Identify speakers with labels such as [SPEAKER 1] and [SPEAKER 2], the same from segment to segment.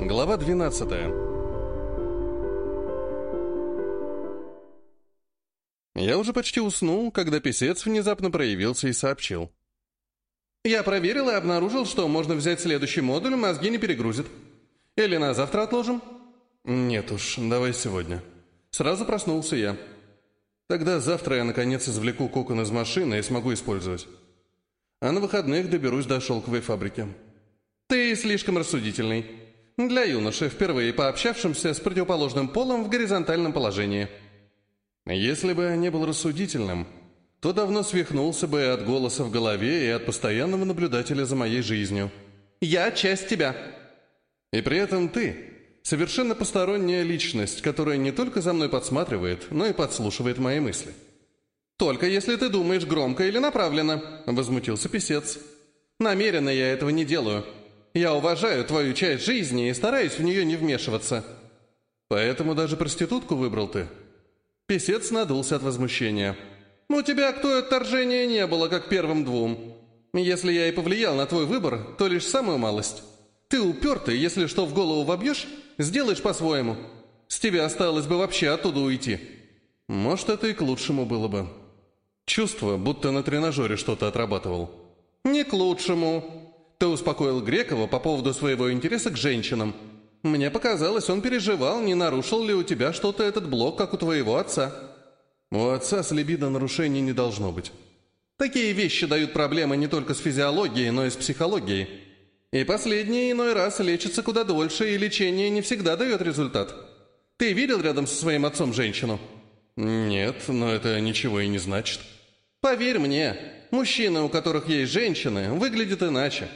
[SPEAKER 1] Глава 12 Я уже почти уснул, когда писец внезапно проявился и сообщил. «Я проверил и обнаружил, что можно взять следующий модуль, мозги не перегрузит. Или на завтра отложим?» «Нет уж, давай сегодня». Сразу проснулся я. Тогда завтра я, наконец, извлеку кокон из машины и смогу использовать. А на выходных доберусь до шелковой фабрики. Ты слишком рассудительный. Для юноши, впервые пообщавшимся с противоположным полом в горизонтальном положении. Если бы я не был рассудительным, то давно свихнулся бы от голоса в голове и от постоянного наблюдателя за моей жизнью. Я часть тебя. И при этом ты Совершенно посторонняя личность, которая не только за мной подсматривает, но и подслушивает мои мысли. «Только если ты думаешь громко или направленно», — возмутился писец. «Намеренно я этого не делаю. Я уважаю твою часть жизни и стараюсь в нее не вмешиваться». «Поэтому даже проститутку выбрал ты?» Песец надулся от возмущения. «У тебя к той отторжения не было, как первым двум. Если я и повлиял на твой выбор, то лишь самую малость. Ты упертый, если что в голову вобьешь, сделаешь по-своему. С тебя осталось бы вообще оттуда уйти. Может, это и к лучшему было бы. Чувство, будто на тренажере что-то отрабатывал. Не к лучшему. Ты успокоил Грекова по поводу своего интереса к женщинам. Мне показалось, он переживал, не нарушил ли у тебя что-то этот блок, как у твоего отца. У отца с либидо нарушений не должно быть. Такие вещи дают проблемы не только с физиологией, но и с психологией. И последний иной раз лечится куда дольше, и лечение не всегда дает результат. Ты видел рядом со своим отцом женщину? Нет, но это ничего и не значит. Поверь мне, мужчины, у которых есть женщины, выглядят иначе.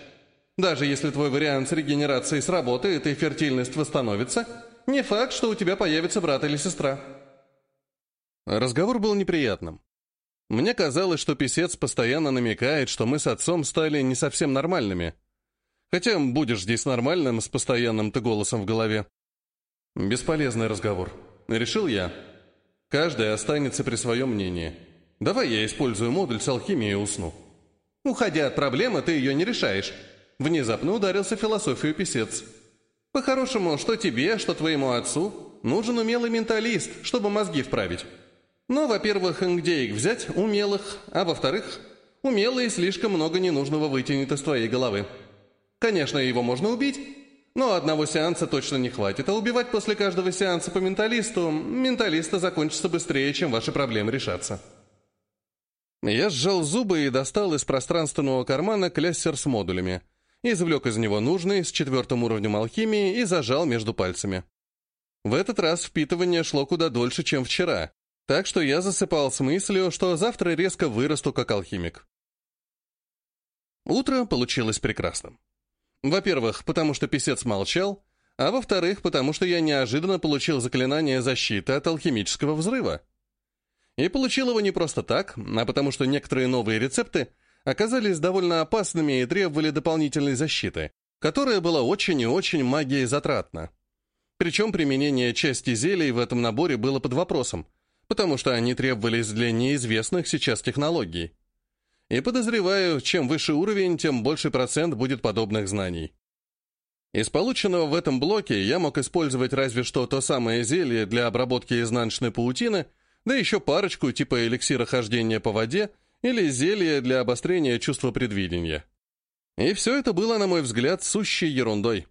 [SPEAKER 1] Даже если твой вариант с регенерацией сработает и фертильность восстановится, не факт, что у тебя появится брат или сестра. Разговор был неприятным. Мне казалось, что писец постоянно намекает, что мы с отцом стали не совсем нормальными – Хотя будешь здесь нормальным, с постоянным-то голосом в голове. Бесполезный разговор. Решил я. Каждый останется при своем мнении. Давай я использую модуль с алхимией и усну. Уходя от проблемы, ты ее не решаешь. Внезапно ударился философию писец. По-хорошему, что тебе, что твоему отцу, нужен умелый менталист, чтобы мозги вправить. Но, во-первых, где их взять, умелых, а во-вторых, умелые слишком много ненужного вытянет из твоей головы. Конечно, его можно убить, но одного сеанса точно не хватит, а убивать после каждого сеанса по менталисту, менталиста закончится быстрее, чем ваши проблемы решатся. Я сжал зубы и достал из пространственного кармана клессер с модулями, извлек из него нужный с четвертым уровнем алхимии и зажал между пальцами. В этот раз впитывание шло куда дольше, чем вчера, так что я засыпал с мыслью, что завтра резко вырасту как алхимик. Утро получилось прекрасным. Во-первых, потому что писец молчал, а во-вторых, потому что я неожиданно получил заклинание защиты от алхимического взрыва. И получил его не просто так, а потому что некоторые новые рецепты оказались довольно опасными и требовали дополнительной защиты, которая была очень и очень магией затратна. Причем применение части зелий в этом наборе было под вопросом, потому что они требовались для неизвестных сейчас технологий. И подозреваю, чем выше уровень, тем больше процент будет подобных знаний. Из полученного в этом блоке я мог использовать разве что то самое зелье для обработки изнаночной паутины, да еще парочку типа эликсира хождения по воде или зелье для обострения чувства предвидения. И все это было, на мой взгляд, сущей ерундой.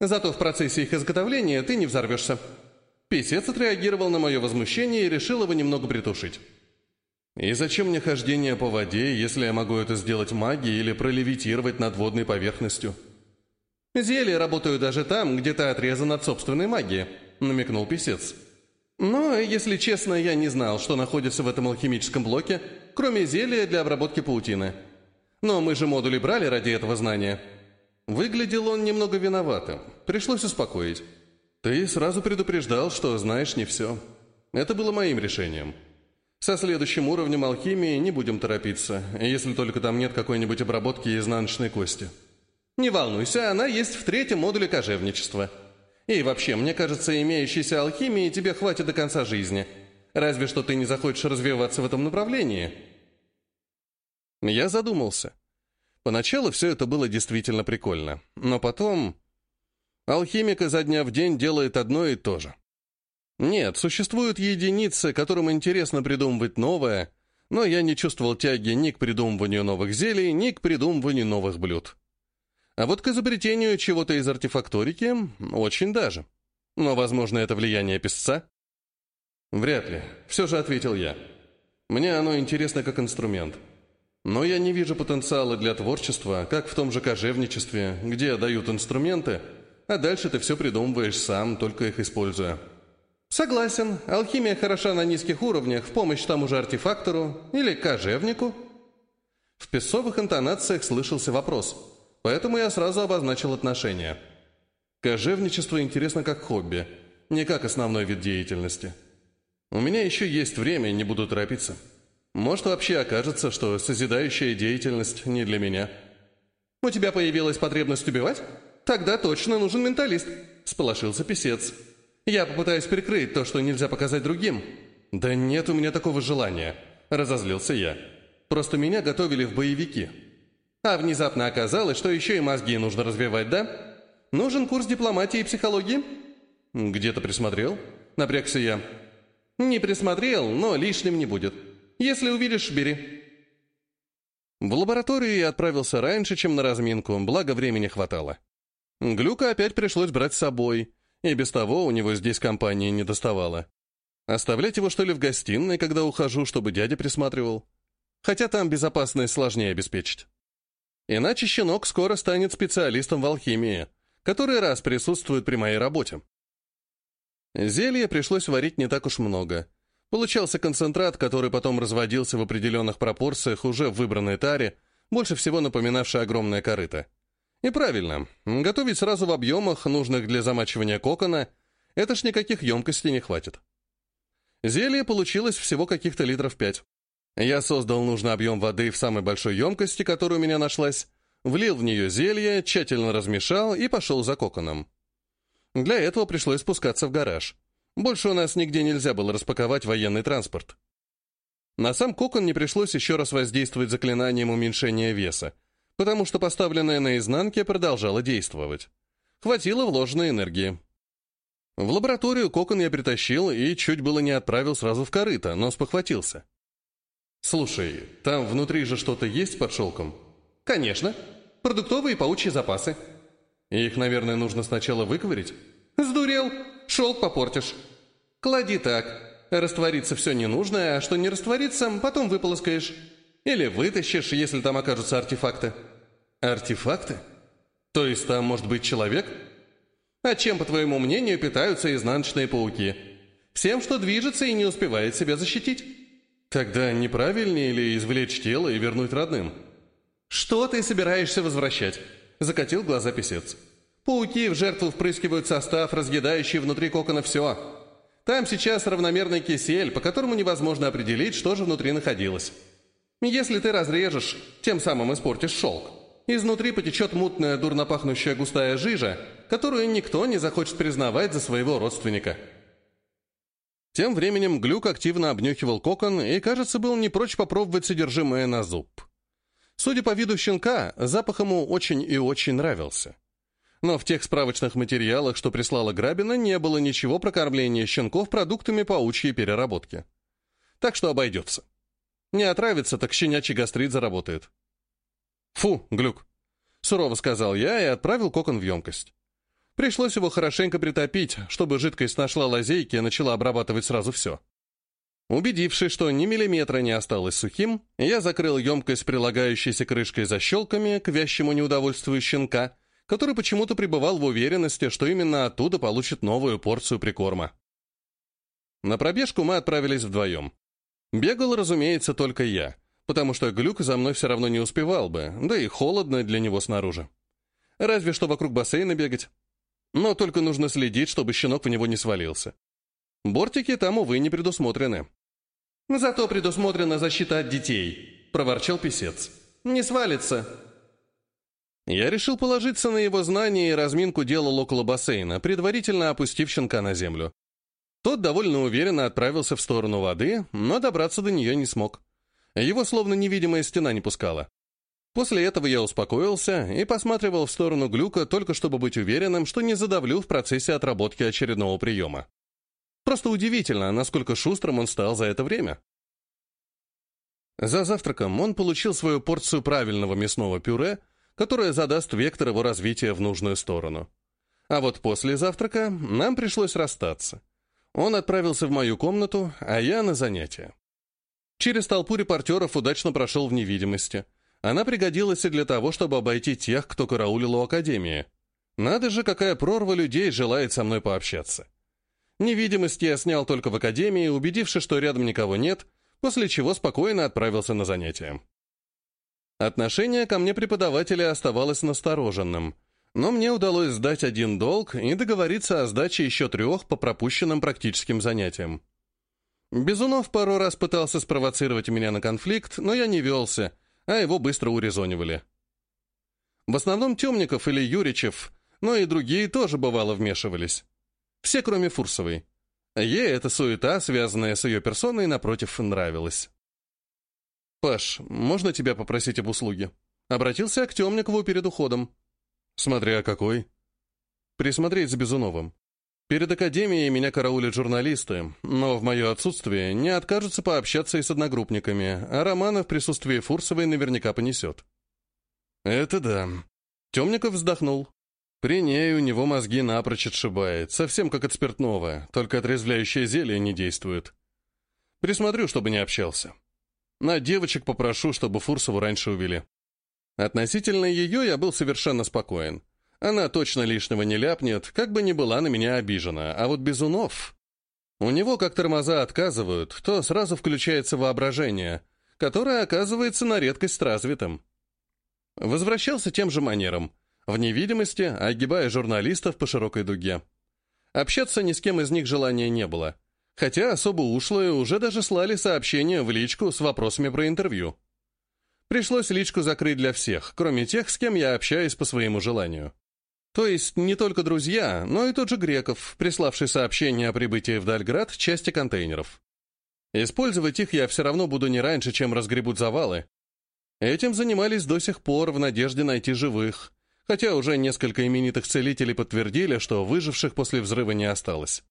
[SPEAKER 1] Зато в процессе их изготовления ты не взорвешься. Песец отреагировал на мое возмущение и решил его немного притушить. И зачем мне хождение по воде, если я могу это сделать магией или пролевитировать над водной поверхностью? Зелья работают даже там, где ты отрезан от собственной магии, намекнул писец. Но, если честно, я не знал, что находится в этом алхимическом блоке, кроме зелья для обработки паутины. Но мы же модули брали ради этого знания. Выглядел он немного виноватым. Пришлось успокоить. Ты сразу предупреждал, что знаешь не все. Это было моим решением. Со следующим уровнем алхимии не будем торопиться, если только там нет какой-нибудь обработки изнаночной кости. Не волнуйся, она есть в третьем модуле кожевничества. И вообще, мне кажется, имеющейся алхимии тебе хватит до конца жизни. Разве что ты не захочешь развиваться в этом направлении. Я задумался. Поначалу все это было действительно прикольно, но потом... Алхимик изо дня в день делает одно и то же. Нет, существуют единицы, которым интересно придумывать новое, но я не чувствовал тяги ни к придумыванию новых зелий, ни к придумыванию новых блюд. А вот к изобретению чего-то из артефакторики очень даже. Но, возможно, это влияние песца? Вряд ли. Все же ответил я. Мне оно интересно как инструмент. Но я не вижу потенциала для творчества, как в том же кожевничестве, где дают инструменты, а дальше ты все придумываешь сам, только их используя. Согласен, алхимия хороша на низких уровнях в помощь тому же артефактору или кожевнику. В песцовых интонациях слышался вопрос, поэтому я сразу обозначил отношения. Кожевничество интересно как хобби, не как основной вид деятельности. У меня еще есть время, не буду торопиться. Может, вообще окажется, что созидающая деятельность не для меня. У тебя появилась потребность убивать? Тогда точно нужен менталист, сполошился писец. Я попытаюсь прикрыть то, что нельзя показать другим. Да нет у меня такого желания, разозлился я. Просто меня готовили в боевики. А внезапно оказалось, что еще и мозги нужно развивать, да? Нужен курс дипломатии и психологии? Где-то присмотрел? Напрягся я. Не присмотрел, но лишним не будет. Если увидишь, бери. В лабораторию я отправился раньше, чем на разминку, благо времени хватало. Глюка опять пришлось брать с собой, и без того у него здесь компании не доставало. Оставлять его, что ли, в гостиной, когда ухожу, чтобы дядя присматривал? Хотя там безопасность сложнее обеспечить. Иначе щенок скоро станет специалистом в алхимии, который раз присутствует при моей работе. Зелья пришлось варить не так уж много. Получался концентрат, который потом разводился в определенных пропорциях уже в выбранной таре, больше всего напоминавший огромное корыто. И правильно, готовить сразу в объемах, нужных для замачивания кокона, это ж никаких емкостей не хватит. Зелье получилось всего каких-то литров пять. Я создал нужный объем воды в самой большой емкости, которая у меня нашлась, влил в нее зелье, тщательно размешал и пошел за коконом. Для этого пришлось спускаться в гараж. Больше у нас нигде нельзя было распаковать военный транспорт. На сам кокон не пришлось еще раз воздействовать заклинанием уменьшения веса, потому что поставленное на изнанке продолжало действовать. Хватило вложенной энергии. В лабораторию кокон я притащил и чуть было не отправил сразу в корыто, но спохватился. «Слушай, там внутри же что-то есть под шелком?» «Конечно. Продуктовые паучьи запасы». «Их, наверное, нужно сначала выковырить?» «Сдурел! Шелк попортишь». «Клади так. Раствориться все ненужное, а что не растворится, потом выполоскаешь». Или вытащишь, если там окажутся артефакты. Артефакты? То есть там может быть человек? А чем, по твоему мнению, питаются изнаночные пауки? Всем, что движется и не успевает себя защитить. Тогда неправильнее ли извлечь тело и вернуть родным? Что ты собираешься возвращать? Закатил глаза писец. Пауки в жертву впрыскивают состав, разъедающий внутри кокона все. Там сейчас равномерный кисель, по которому невозможно определить, что же внутри находилось. Если ты разрежешь, тем самым испортишь шелк. Изнутри потечет мутная, дурно пахнущая густая жижа, которую никто не захочет признавать за своего родственника. Тем временем Глюк активно обнюхивал кокон и, кажется, был не прочь попробовать содержимое на зуб. Судя по виду щенка, запах ему очень и очень нравился. Но в тех справочных материалах, что прислала Грабина, не было ничего про кормление щенков продуктами паучьей переработки. Так что обойдется. Не отравится, так щенячий гастрит заработает. «Фу, глюк!» — сурово сказал я и отправил кокон в емкость. Пришлось его хорошенько притопить, чтобы жидкость нашла лазейки и начала обрабатывать сразу все. Убедившись, что ни миллиметра не осталось сухим, я закрыл емкость прилагающейся крышкой защелками к вящему неудовольствию щенка, который почему-то пребывал в уверенности, что именно оттуда получит новую порцию прикорма. На пробежку мы отправились вдвоем. Бегал, разумеется, только я, потому что глюк за мной все равно не успевал бы, да и холодно для него снаружи. Разве что вокруг бассейна бегать. Но только нужно следить, чтобы щенок в него не свалился. Бортики там, увы, не предусмотрены. «Зато предусмотрена защита от детей», — проворчал писец. «Не свалится». Я решил положиться на его знания и разминку делал около бассейна, предварительно опустив щенка на землю. Тот довольно уверенно отправился в сторону воды, но добраться до нее не смог. Его словно невидимая стена не пускала. После этого я успокоился и посматривал в сторону глюка, только чтобы быть уверенным, что не задавлю в процессе отработки очередного приема. Просто удивительно, насколько шустрым он стал за это время. За завтраком он получил свою порцию правильного мясного пюре, которое задаст вектор его развития в нужную сторону. А вот после завтрака нам пришлось расстаться. Он отправился в мою комнату, а я на занятия. Через толпу репортеров удачно прошел в невидимости. Она пригодилась и для того, чтобы обойти тех, кто караулил у Академии. Надо же, какая прорва людей желает со мной пообщаться. Невидимость я снял только в Академии, убедившись, что рядом никого нет, после чего спокойно отправился на занятия. Отношение ко мне преподавателя оставалось настороженным, но мне удалось сдать один долг и договориться о сдаче еще трех по пропущенным практическим занятиям. Безунов пару раз пытался спровоцировать меня на конфликт, но я не велся, а его быстро урезонивали. В основном Темников или Юричев, но и другие тоже бывало вмешивались. Все, кроме Фурсовой. Ей эта суета, связанная с ее персоной, напротив, нравилась. «Паш, можно тебя попросить об услуге?» Обратился к Темникову перед уходом. «Смотря какой». «Присмотреть за Безуновым. Перед академией меня караулят журналисты, но в мое отсутствие не откажутся пообщаться и с одногруппниками, а Романа в присутствии Фурсовой наверняка понесет». «Это да». Темников вздохнул. При ней у него мозги напрочь отшибает, совсем как от спиртного, только отрезвляющее зелье не действует. Присмотрю, чтобы не общался. На девочек попрошу, чтобы Фурсову раньше увели. Относительно ее я был совершенно спокоен. Она точно лишнего не ляпнет, как бы ни была на меня обижена. А вот Безунов... У него, как тормоза отказывают, то сразу включается воображение, которое оказывается на редкость развитым. Возвращался тем же манером — в невидимости, огибая журналистов по широкой дуге. Общаться ни с кем из них желания не было. Хотя особо ушлые уже даже слали сообщения в личку с вопросами про интервью. Пришлось личку закрыть для всех, кроме тех, с кем я общаюсь по своему желанию. То есть не только друзья, но и тот же Греков, приславший сообщение о прибытии в Дальград части контейнеров. Использовать их я все равно буду не раньше, чем разгребут завалы. Этим занимались до сих пор в надежде найти живых, хотя уже несколько именитых целителей подтвердили, что выживших после взрыва не осталось.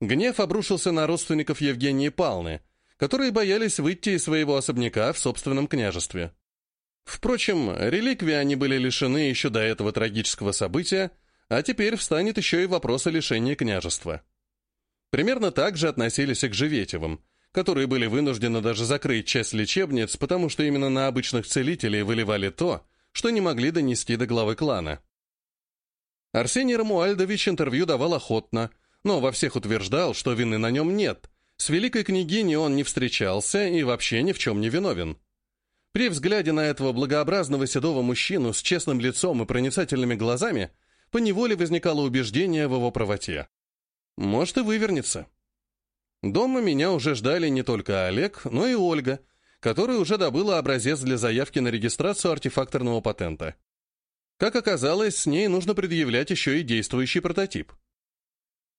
[SPEAKER 1] Гнев обрушился на родственников Евгении Палны, которые боялись выйти из своего особняка в собственном княжестве. Впрочем, реликвии они были лишены еще до этого трагического события, а теперь встанет еще и вопрос о лишении княжества. Примерно так же относились и к Живетевым, которые были вынуждены даже закрыть часть лечебниц, потому что именно на обычных целителей выливали то, что не могли донести до главы клана. Арсений Рамуальдович интервью давал охотно, но во всех утверждал, что вины на нем нет. С великой княгиней он не встречался и вообще ни в чем не виновен. При взгляде на этого благообразного седого мужчину с честным лицом и проницательными глазами поневоле возникало убеждение в его правоте. Может и вывернется. Дома меня уже ждали не только Олег, но и Ольга — которая уже добыла образец для заявки на регистрацию артефакторного патента. Как оказалось, с ней нужно предъявлять еще и действующий прототип.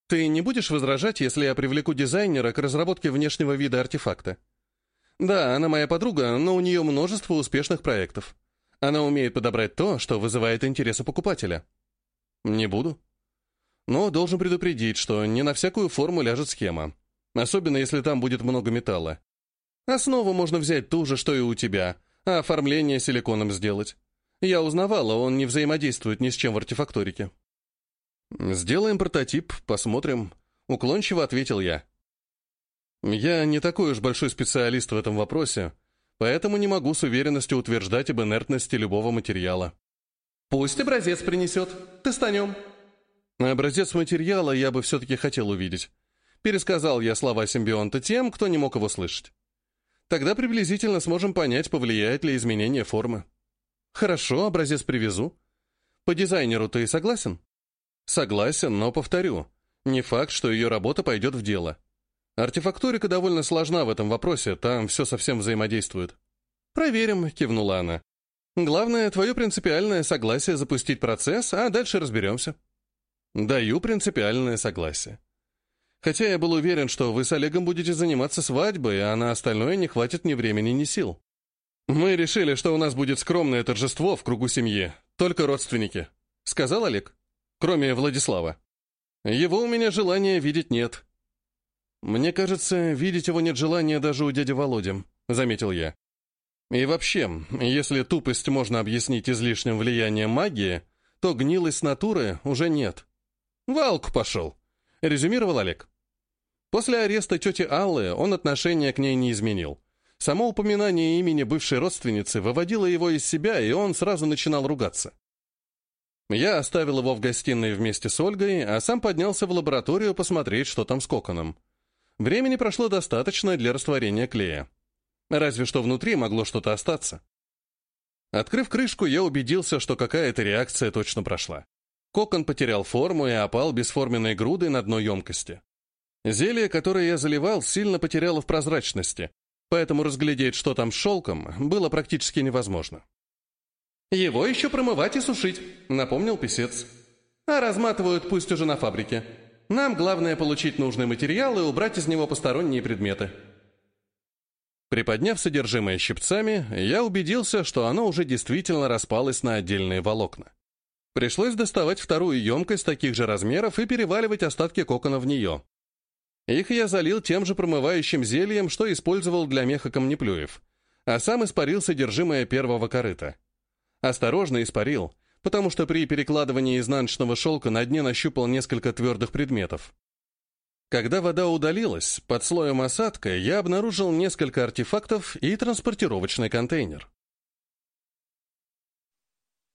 [SPEAKER 1] Ты не будешь возражать, если я привлеку дизайнера к разработке внешнего вида артефакта? Да, она моя подруга, но у нее множество успешных проектов. Она умеет подобрать то, что вызывает интересы покупателя. Не буду. Но должен предупредить, что не на всякую форму ляжет схема. Особенно, если там будет много металла. Основу можно взять ту же, что и у тебя, а оформление силиконом сделать. Я узнавала, он не взаимодействует ни с чем в артефакторике. «Сделаем прототип, посмотрим», — уклончиво ответил я. «Я не такой уж большой специалист в этом вопросе, поэтому не могу с уверенностью утверждать об инертности любого материала». «Пусть образец принесет. Тестанем». Образец материала я бы все-таки хотел увидеть. Пересказал я слова симбионта тем, кто не мог его слышать. Тогда приблизительно сможем понять, повлияет ли изменение формы. Хорошо, образец привезу. По дизайнеру ты согласен? Согласен, но повторю. Не факт, что ее работа пойдет в дело. Артефакторика довольно сложна в этом вопросе, там все совсем взаимодействует. Проверим, кивнула она. Главное, твое принципиальное согласие запустить процесс, а дальше разберемся. Даю принципиальное согласие. Хотя я был уверен, что вы с Олегом будете заниматься свадьбой, а на остальное не хватит ни времени, ни сил. «Мы решили, что у нас будет скромное торжество в кругу семьи, только родственники», — сказал Олег. «Кроме Владислава. Его у меня желания видеть нет». «Мне кажется, видеть его нет желания даже у дяди Володи», — заметил я. «И вообще, если тупость можно объяснить излишним влиянием магии, то гнилость натуры уже нет». «Валку пошел», — резюмировал Олег. После ареста тети Аллы он отношения к ней не изменил. Само упоминание имени бывшей родственницы выводило его из себя, и он сразу начинал ругаться. Я оставил его в гостиной вместе с Ольгой, а сам поднялся в лабораторию посмотреть, что там с коконом. Времени прошло достаточно для растворения клея. Разве что внутри могло что-то остаться. Открыв крышку, я убедился, что какая-то реакция точно прошла. Кокон потерял форму и опал бесформенной грудой на дно емкости. Зелье, которое я заливал, сильно потеряло в прозрачности, поэтому разглядеть, что там с шелком, было практически невозможно. «Его еще промывать и сушить», — напомнил писец. «А разматывают пусть уже на фабрике. Нам главное получить нужный материал и убрать из него посторонние предметы». Приподняв содержимое щипцами, я убедился, что оно уже действительно распалось на отдельные волокна. Пришлось доставать вторую емкость таких же размеров и переваливать остатки кокона в нее. Их я залил тем же промывающим зельем, что использовал для меха камнеплюев, а сам испарил содержимое первого корыта. Осторожно испарил, потому что при перекладывании изнаночного шелка на дне нащупал несколько твердых предметов. Когда вода удалилась, под слоем осадка я обнаружил несколько артефактов и транспортировочный контейнер.